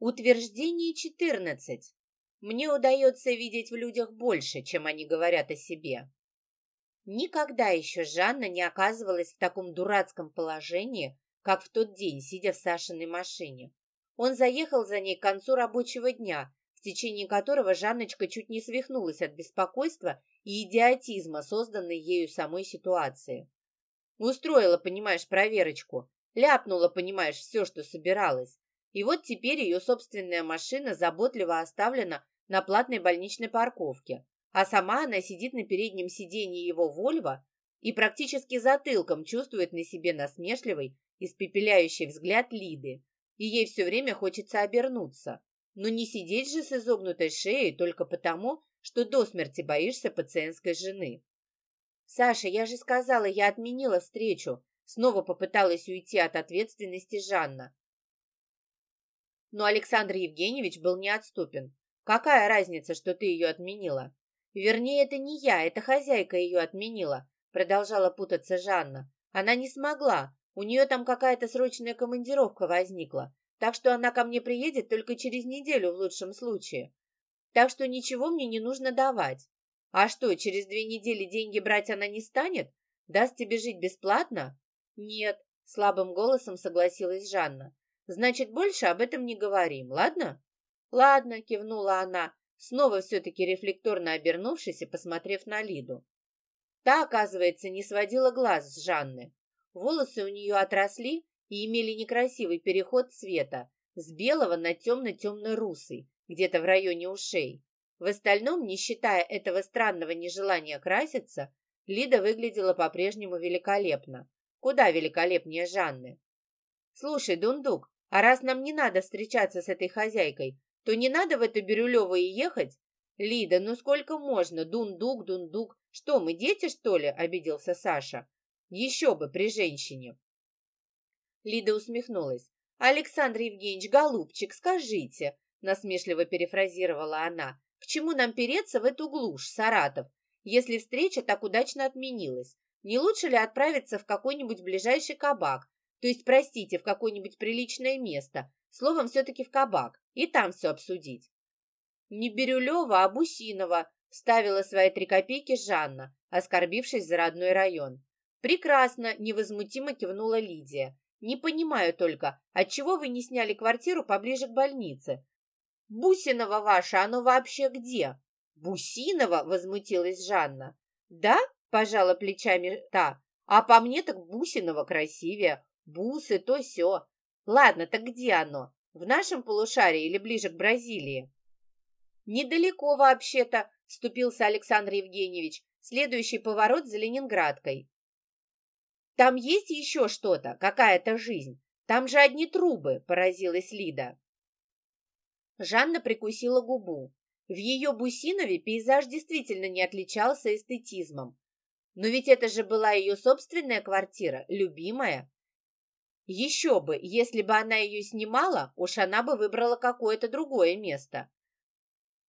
Утверждение 14. Мне удается видеть в людях больше, чем они говорят о себе. Никогда еще Жанна не оказывалась в таком дурацком положении, как в тот день, сидя в Сашиной машине. Он заехал за ней к концу рабочего дня, в течение которого Жанночка чуть не свихнулась от беспокойства и идиотизма, созданной ею самой ситуации. Устроила, понимаешь, проверочку, ляпнула, понимаешь, все, что собиралась. И вот теперь ее собственная машина заботливо оставлена на платной больничной парковке, а сама она сидит на переднем сиденье его «Вольво» и практически затылком чувствует на себе насмешливый, испепеляющий взгляд Лиды, и ей все время хочется обернуться. Но не сидеть же с изогнутой шеей только потому, что до смерти боишься пациентской жены. «Саша, я же сказала, я отменила встречу», снова попыталась уйти от ответственности Жанна. Но Александр Евгеньевич был неотступен. «Какая разница, что ты ее отменила?» «Вернее, это не я, это хозяйка ее отменила», продолжала путаться Жанна. «Она не смогла. У нее там какая-то срочная командировка возникла. Так что она ко мне приедет только через неделю в лучшем случае. Так что ничего мне не нужно давать. А что, через две недели деньги брать она не станет? Даст тебе жить бесплатно? Нет, слабым голосом согласилась Жанна. Значит, больше об этом не говорим, ладно? Ладно, кивнула она, снова все-таки рефлекторно обернувшись и посмотрев на Лиду. Та, оказывается, не сводила глаз с Жанны. Волосы у нее отросли и имели некрасивый переход цвета с белого на темно-темно-русый, где-то в районе ушей. В остальном, не считая этого странного нежелания краситься, Лида выглядела по-прежнему великолепно. Куда великолепнее Жанны. «Слушай, Дундук, а раз нам не надо встречаться с этой хозяйкой, то не надо в это Бирюлево и ехать? Лида, ну сколько можно? Дундук, дундук. Что, мы дети, что ли? Обиделся Саша. Еще бы, при женщине. Лида усмехнулась. Александр Евгеньевич, голубчик, скажите, насмешливо перефразировала она, к чему нам переться в эту глушь, Саратов, если встреча так удачно отменилась? Не лучше ли отправиться в какой-нибудь ближайший кабак, то есть, простите, в какое-нибудь приличное место. Словом, все-таки в кабак. И там все обсудить. Не Бирюлева, а Бусинова, вставила свои три копейки Жанна, оскорбившись за родной район. Прекрасно, невозмутимо кивнула Лидия. Не понимаю только, отчего вы не сняли квартиру поближе к больнице? Бусинова ваша, оно вообще где? Бусинова, возмутилась Жанна. Да, пожала плечами та, а по мне так Бусинова красивее бусы, то все. Ладно, так где оно? В нашем полушарии или ближе к Бразилии? Недалеко вообще-то, вступился Александр Евгеньевич. Следующий поворот за Ленинградкой. Там есть еще что-то, какая-то жизнь. Там же одни трубы, поразилась Лида. Жанна прикусила губу. В ее Бусинове пейзаж действительно не отличался эстетизмом. Но ведь это же была ее собственная квартира, любимая. Еще бы, если бы она ее снимала, уж она бы выбрала какое-то другое место.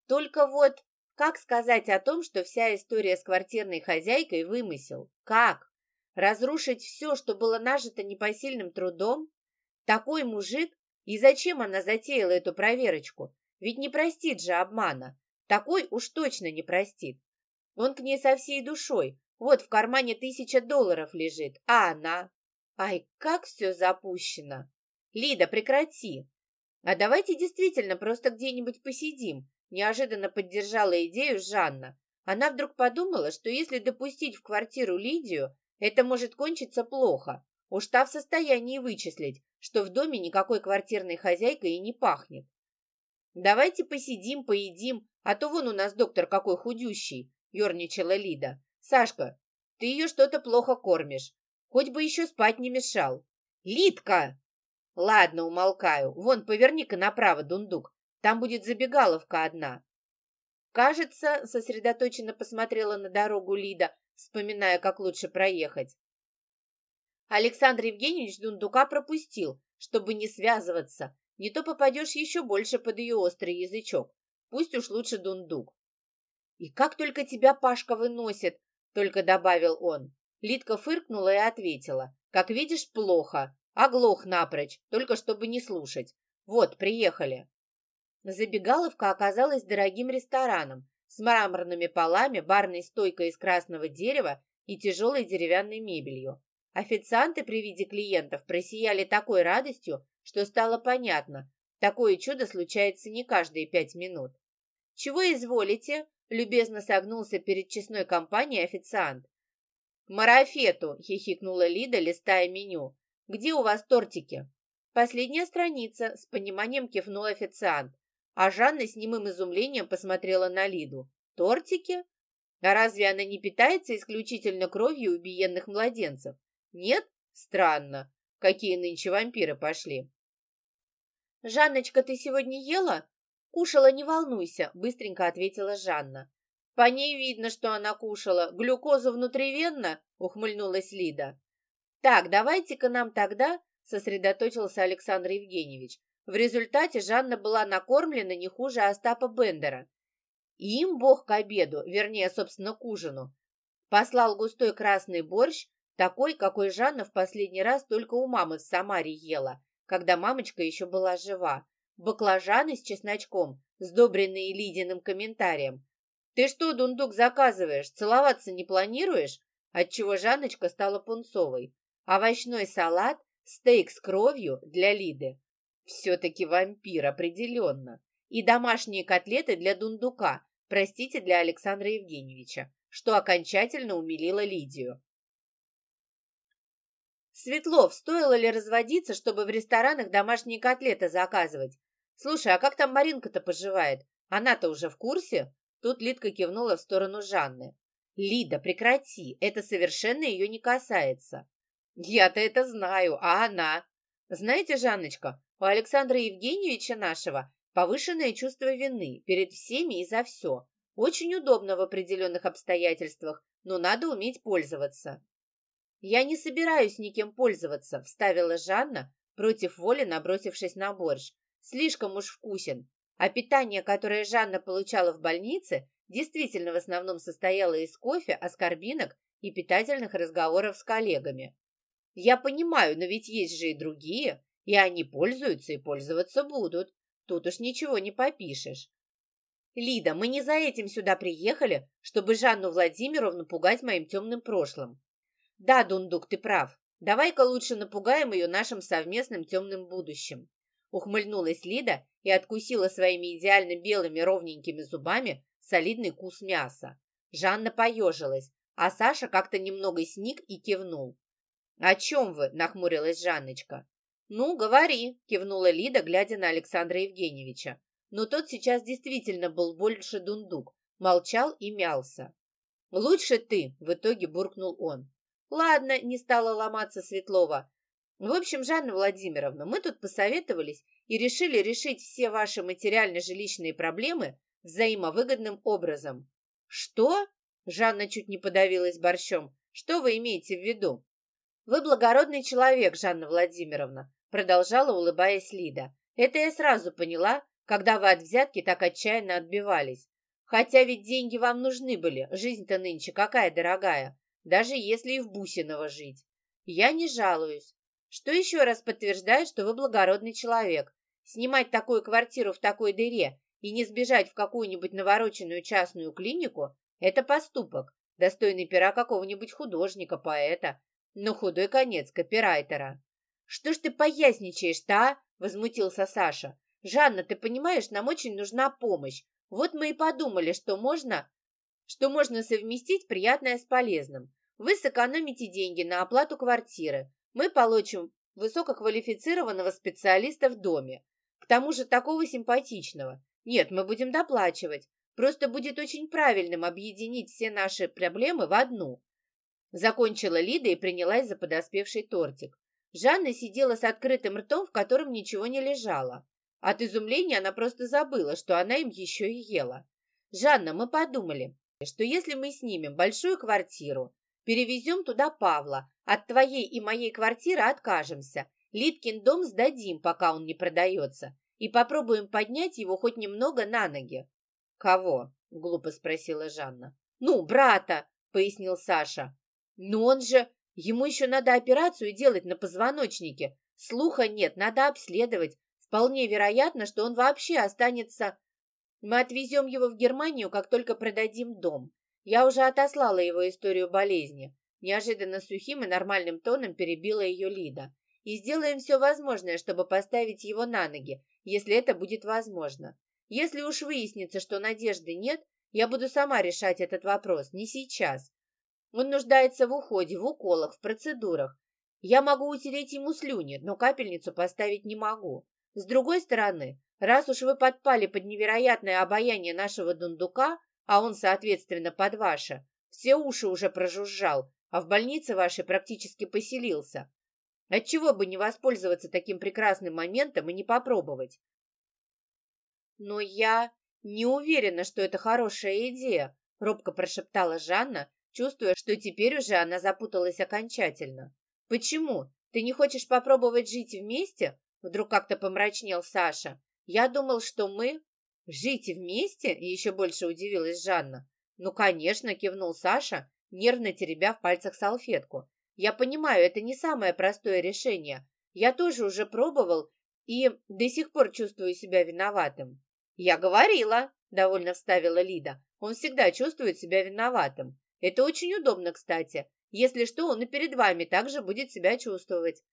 Только вот, как сказать о том, что вся история с квартирной хозяйкой вымысел? Как? Разрушить все, что было нажито непосильным трудом? Такой мужик? И зачем она затеяла эту проверочку? Ведь не простит же обмана. Такой уж точно не простит. Он к ней со всей душой. Вот в кармане тысяча долларов лежит, а она... Ай, как все запущено! Лида, прекрати! А давайте действительно просто где-нибудь посидим, неожиданно поддержала идею Жанна. Она вдруг подумала, что если допустить в квартиру Лидию, это может кончиться плохо. Уж та в состоянии вычислить, что в доме никакой квартирной хозяйкой и не пахнет. «Давайте посидим, поедим, а то вон у нас доктор какой худющий», — ерничала Лида. «Сашка, ты ее что-то плохо кормишь. Хоть бы еще спать не мешал. Литка! Ладно, умолкаю. Вон, поверни-ка направо, дундук. Там будет забегаловка одна. Кажется, сосредоточенно посмотрела на дорогу Лида, вспоминая, как лучше проехать. Александр Евгеньевич дундука пропустил, чтобы не связываться. Не то попадешь еще больше под ее острый язычок. Пусть уж лучше дундук. «И как только тебя Пашка выносит!» — только добавил он. Лидка фыркнула и ответила. «Как видишь, плохо. Оглох напрочь, только чтобы не слушать. Вот, приехали». Забегаловка оказалась дорогим рестораном с мраморными полами, барной стойкой из красного дерева и тяжелой деревянной мебелью. Официанты при виде клиентов просияли такой радостью, что стало понятно, такое чудо случается не каждые пять минут. «Чего изволите?» — любезно согнулся перед честной компанией официант. «К марафету!» — хихикнула Лида, листая меню. «Где у вас тортики?» «Последняя страница», — с пониманием кивнул официант. А Жанна с немым изумлением посмотрела на Лиду. «Тортики? А разве она не питается исключительно кровью убиенных младенцев? Нет? Странно. Какие нынче вампиры пошли?» «Жанночка, ты сегодня ела?» «Кушала, не волнуйся», — быстренько ответила Жанна. «По ней видно, что она кушала. Глюкоза внутривенно?» — ухмыльнулась Лида. «Так, давайте-ка нам тогда...» — сосредоточился Александр Евгеньевич. В результате Жанна была накормлена не хуже Остапа Бендера. Им Бог к обеду, вернее, собственно, к ужину, послал густой красный борщ, такой, какой Жанна в последний раз только у мамы в Самаре ела, когда мамочка еще была жива. Баклажаны с чесночком, сдобренные Лидиным комментарием. «Ты что, дундук, заказываешь? Целоваться не планируешь?» Отчего Жанночка стала пунцовой. Овощной салат, стейк с кровью для Лиды. Все-таки вампир, определенно. И домашние котлеты для дундука, простите, для Александра Евгеньевича, что окончательно умилило Лидию. Светлов, стоило ли разводиться, чтобы в ресторанах домашние котлеты заказывать? Слушай, а как там Маринка-то поживает? Она-то уже в курсе? Тут Лидка кивнула в сторону Жанны. Лида, прекрати, это совершенно ее не касается. Я-то это знаю, а она? Знаете, Жанночка, у Александра Евгеньевича нашего повышенное чувство вины перед всеми и за все. Очень удобно в определенных обстоятельствах, но надо уметь пользоваться. «Я не собираюсь никем пользоваться», — вставила Жанна, против воли набросившись на борщ. «Слишком уж вкусен. А питание, которое Жанна получала в больнице, действительно в основном состояло из кофе, аскорбинок и питательных разговоров с коллегами. Я понимаю, но ведь есть же и другие, и они пользуются и пользоваться будут. Тут уж ничего не попишешь. Лида, мы не за этим сюда приехали, чтобы Жанну Владимировну пугать моим темным прошлым. Да, Дундук, ты прав. Давай-ка лучше напугаем ее нашим совместным темным будущим. Ухмыльнулась Лида и откусила своими идеально белыми ровненькими зубами солидный кус мяса. Жанна поежилась, а Саша как-то немного сник и кивнул. «О чем вы?» – нахмурилась Жанночка. «Ну, говори», – кивнула Лида, глядя на Александра Евгеньевича. Но тот сейчас действительно был больше дундук, молчал и мялся. «Лучше ты», – в итоге буркнул он. Ладно, не стала ломаться Светлова. В общем, Жанна Владимировна, мы тут посоветовались и решили решить все ваши материально-жилищные проблемы взаимовыгодным образом. Что? Жанна чуть не подавилась борщом. Что вы имеете в виду? Вы благородный человек, Жанна Владимировна, продолжала, улыбаясь Лида. Это я сразу поняла, когда вы от взятки так отчаянно отбивались. Хотя ведь деньги вам нужны были, жизнь-то нынче какая дорогая даже если и в Бусиново жить. Я не жалуюсь. Что еще раз подтверждает, что вы благородный человек. Снимать такую квартиру в такой дыре и не сбежать в какую-нибудь навороченную частную клинику – это поступок, достойный пера какого-нибудь художника, поэта, но худой конец копирайтера. «Что ж ты поясничаешь-то, а?» – возмутился Саша. «Жанна, ты понимаешь, нам очень нужна помощь. Вот мы и подумали, что можно что можно совместить приятное с полезным. Вы сэкономите деньги на оплату квартиры. Мы получим высококвалифицированного специалиста в доме. К тому же такого симпатичного. Нет, мы будем доплачивать. Просто будет очень правильным объединить все наши проблемы в одну. Закончила Лида и принялась за подоспевший тортик. Жанна сидела с открытым ртом, в котором ничего не лежало. От изумления она просто забыла, что она им еще и ела. «Жанна, мы подумали, что если мы снимем большую квартиру, перевезем туда Павла, от твоей и моей квартиры откажемся, Литкин дом сдадим, пока он не продается, и попробуем поднять его хоть немного на ноги». «Кого?» — глупо спросила Жанна. «Ну, брата», — пояснил Саша. «Но он же... Ему еще надо операцию делать на позвоночнике. Слуха нет, надо обследовать. Вполне вероятно, что он вообще останется... Мы отвезем его в Германию, как только продадим дом. Я уже отослала его историю болезни. Неожиданно сухим и нормальным тоном перебила ее Лида. И сделаем все возможное, чтобы поставить его на ноги, если это будет возможно. Если уж выяснится, что надежды нет, я буду сама решать этот вопрос, не сейчас. Он нуждается в уходе, в уколах, в процедурах. Я могу утереть ему слюни, но капельницу поставить не могу. С другой стороны, раз уж вы подпали под невероятное обаяние нашего дундука, а он, соответственно, под ваше, все уши уже прожужжал, а в больнице вашей практически поселился. Отчего бы не воспользоваться таким прекрасным моментом и не попробовать? Но я не уверена, что это хорошая идея, робко прошептала Жанна, чувствуя, что теперь уже она запуталась окончательно. Почему? Ты не хочешь попробовать жить вместе? Вдруг как-то помрачнел Саша. Я думал, что мы... Жить вместе? Еще больше удивилась Жанна. Ну, конечно, кивнул Саша, нервно теребя в пальцах салфетку. Я понимаю, это не самое простое решение. Я тоже уже пробовал и до сих пор чувствую себя виноватым. Я говорила, довольно вставила Лида. Он всегда чувствует себя виноватым. Это очень удобно, кстати. Если что, он и перед вами также будет себя чувствовать.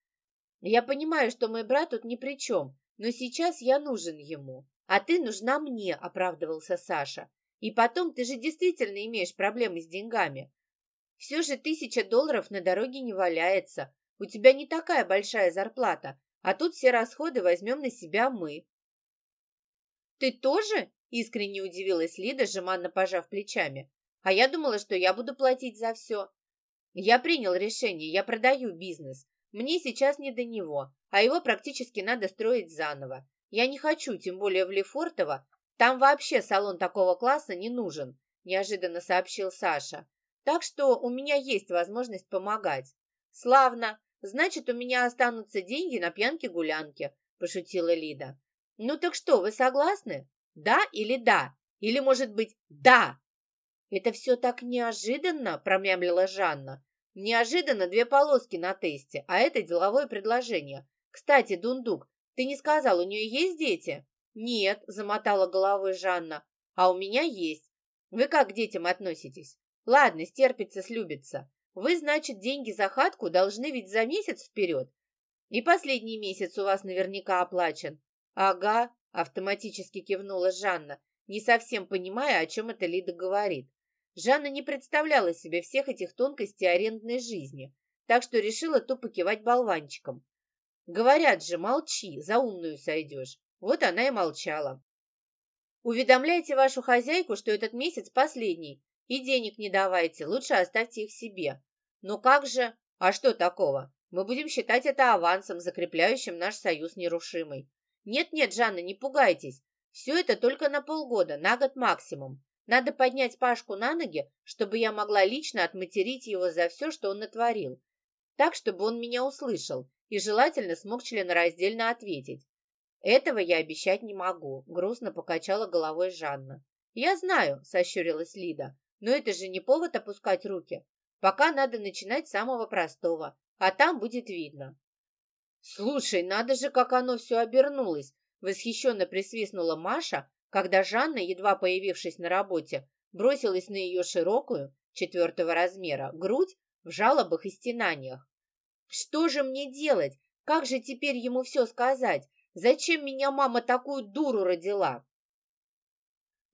Я понимаю, что мой брат тут ни при чем, но сейчас я нужен ему. А ты нужна мне, оправдывался Саша. И потом, ты же действительно имеешь проблемы с деньгами. Все же тысяча долларов на дороге не валяется. У тебя не такая большая зарплата, а тут все расходы возьмем на себя мы. Ты тоже? Искренне удивилась Лида, жеманно пожав плечами. А я думала, что я буду платить за все. Я принял решение, я продаю бизнес. Мне сейчас не до него, а его практически надо строить заново. Я не хочу, тем более в Лефортово. Там вообще салон такого класса не нужен, неожиданно сообщил Саша. Так что у меня есть возможность помогать. Славно. Значит, у меня останутся деньги на пьянки-гулянки, пошутила Лида. Ну так что, вы согласны? Да или да? Или, может быть, да? Это все так неожиданно, промямлила Жанна. Неожиданно две полоски на тесте, а это деловое предложение. Кстати, Дундук, ты не сказал, у нее есть дети? Нет, замотала головой Жанна. А у меня есть. Вы как к детям относитесь? Ладно, стерпится, слюбится. Вы, значит, деньги за хатку должны ведь за месяц вперед. И последний месяц у вас наверняка оплачен. Ага, автоматически кивнула Жанна, не совсем понимая, о чем это Лида говорит. Жанна не представляла себе всех этих тонкостей арендной жизни, так что решила тупо кивать болванчиком. Говорят же, молчи, за умную сойдешь. Вот она и молчала. Уведомляйте вашу хозяйку, что этот месяц последний, и денег не давайте, лучше оставьте их себе. Но как же... А что такого? Мы будем считать это авансом, закрепляющим наш союз нерушимый. Нет-нет, Жанна, не пугайтесь. Все это только на полгода, на год максимум. Надо поднять Пашку на ноги, чтобы я могла лично отматерить его за все, что он натворил. Так, чтобы он меня услышал и желательно смог членораздельно ответить. Этого я обещать не могу, грустно покачала головой Жанна. Я знаю, сощурилась Лида, но это же не повод опускать руки. Пока надо начинать с самого простого, а там будет видно. Слушай, надо же, как оно все обернулось, восхищенно присвистнула Маша, когда Жанна, едва появившись на работе, бросилась на ее широкую, четвертого размера, грудь в жалобах и стенаниях. «Что же мне делать? Как же теперь ему все сказать? Зачем меня мама такую дуру родила?»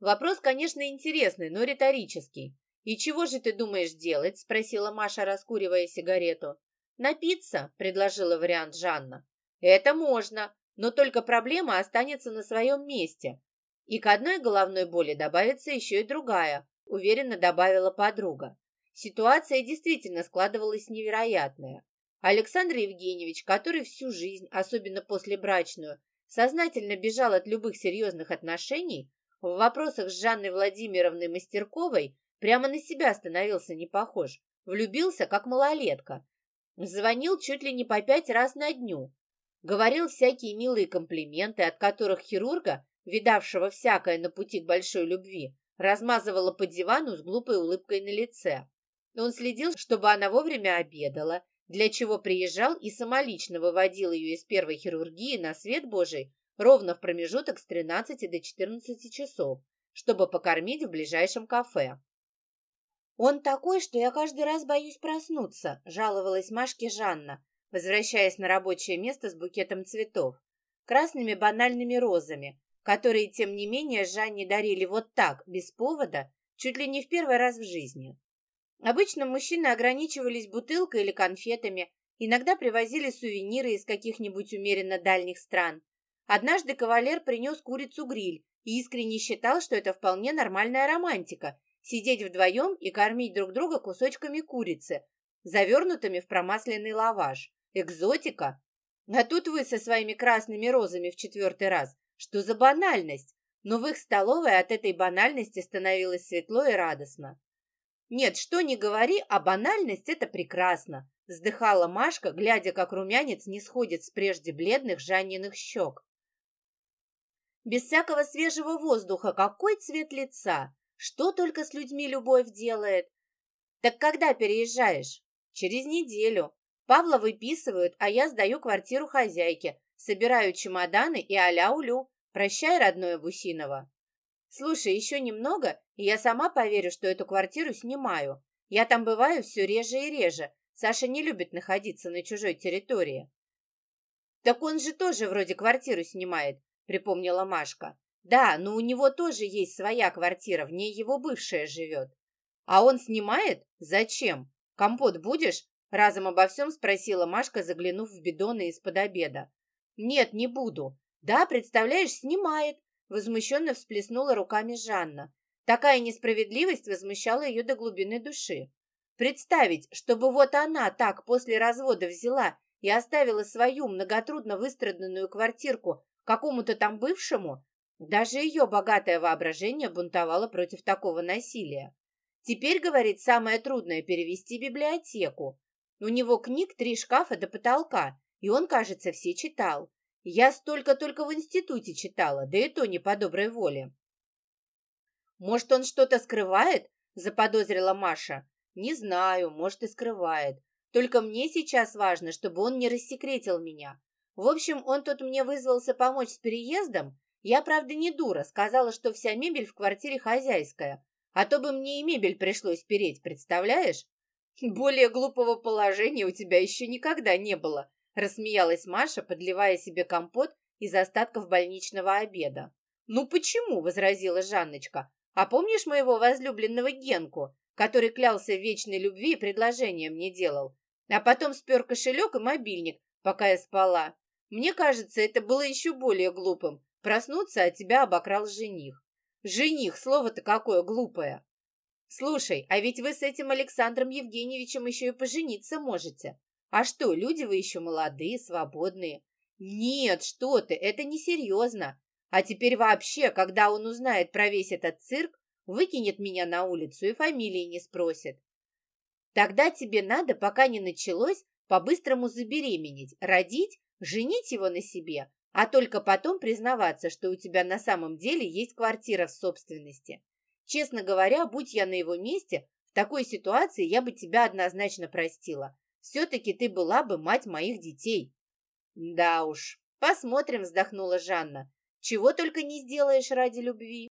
Вопрос, конечно, интересный, но риторический. «И чего же ты думаешь делать?» – спросила Маша, раскуривая сигарету. «Напиться», – предложила вариант Жанна. «Это можно, но только проблема останется на своем месте. И к одной головной боли добавится еще и другая», – уверенно добавила подруга. Ситуация действительно складывалась невероятная. Александр Евгеньевич, который всю жизнь, особенно после брачную, сознательно бежал от любых серьезных отношений, в вопросах с Жанной Владимировной Мастерковой прямо на себя становился не похож. Влюбился, как малолетка. Звонил чуть ли не по пять раз на дню. Говорил всякие милые комплименты, от которых хирурга, видавшего всякое на пути к большой любви, размазывала по дивану с глупой улыбкой на лице. Он следил, чтобы она вовремя обедала, для чего приезжал и самолично выводил ее из первой хирургии на свет Божий ровно в промежуток с 13 до 14 часов, чтобы покормить в ближайшем кафе. «Он такой, что я каждый раз боюсь проснуться», – жаловалась Машке Жанна, возвращаясь на рабочее место с букетом цветов, красными банальными розами, которые, тем не менее, Жанне дарили вот так, без повода, чуть ли не в первый раз в жизни. Обычно мужчины ограничивались бутылкой или конфетами, иногда привозили сувениры из каких-нибудь умеренно дальних стран. Однажды кавалер принес курицу-гриль и искренне считал, что это вполне нормальная романтика – сидеть вдвоем и кормить друг друга кусочками курицы, завернутыми в промасленный лаваш. Экзотика! А тут вы со своими красными розами в четвертый раз. Что за банальность? Но в их столовой от этой банальности становилось светло и радостно. «Нет, что ни говори, а банальность – это прекрасно», – вздыхала Машка, глядя, как румянец не сходит с прежде бледных Жанниных щек. «Без всякого свежего воздуха какой цвет лица? Что только с людьми любовь делает? Так когда переезжаешь? Через неделю. Павла выписывают, а я сдаю квартиру хозяйке, собираю чемоданы и аля-улю. Прощай, родное Бусинова. Слушай, еще немного, и я сама поверю, что эту квартиру снимаю. Я там бываю все реже и реже. Саша не любит находиться на чужой территории. Так он же тоже вроде квартиру снимает, припомнила Машка. Да, но у него тоже есть своя квартира, в ней его бывшая живет. А он снимает? Зачем? Компот будешь? Разом обо всем спросила Машка, заглянув в бидоны из-под обеда. Нет, не буду. «Да, представляешь, снимает!» Возмущенно всплеснула руками Жанна. Такая несправедливость возмущала ее до глубины души. Представить, чтобы вот она так после развода взяла и оставила свою многотрудно выстраданную квартирку какому-то там бывшему, даже ее богатое воображение бунтовало против такого насилия. Теперь, говорит, самое трудное перевести библиотеку. У него книг три шкафа до потолка, и он, кажется, все читал. Я столько только в институте читала, да и то не по доброй воле. Может, он что-то скрывает? Заподозрила Маша. Не знаю, может и скрывает. Только мне сейчас важно, чтобы он не рассекретил меня. В общем, он тут мне вызвался помочь с переездом. Я, правда, не дура, сказала, что вся мебель в квартире хозяйская. А то бы мне и мебель пришлось переть, представляешь? Более глупого положения у тебя еще никогда не было, Рассмеялась Маша, подливая себе компот из остатков больничного обеда. «Ну почему?» – возразила Жанночка. «А помнишь моего возлюбленного Генку, который клялся в вечной любви и предложение мне делал? А потом спер кошелек и мобильник, пока я спала. Мне кажется, это было еще более глупым. Проснуться, а тебя обокрал жених. Жених, слово-то какое глупое. Слушай, а ведь вы с этим Александром Евгеньевичем еще и пожениться можете. А что, люди вы еще молодые, свободные. Нет, что ты, это несерьезно. А теперь вообще, когда он узнает про весь этот цирк, выкинет меня на улицу и фамилии не спросит. Тогда тебе надо, пока не началось, по-быстрому забеременеть, родить, женить его на себе, а только потом признаваться, что у тебя на самом деле есть квартира в собственности. Честно говоря, будь я на его месте, в такой ситуации я бы тебя однозначно простила. Все-таки ты была бы мать моих детей. Да уж, посмотрим, вздохнула Жанна. Чего только не сделаешь ради любви.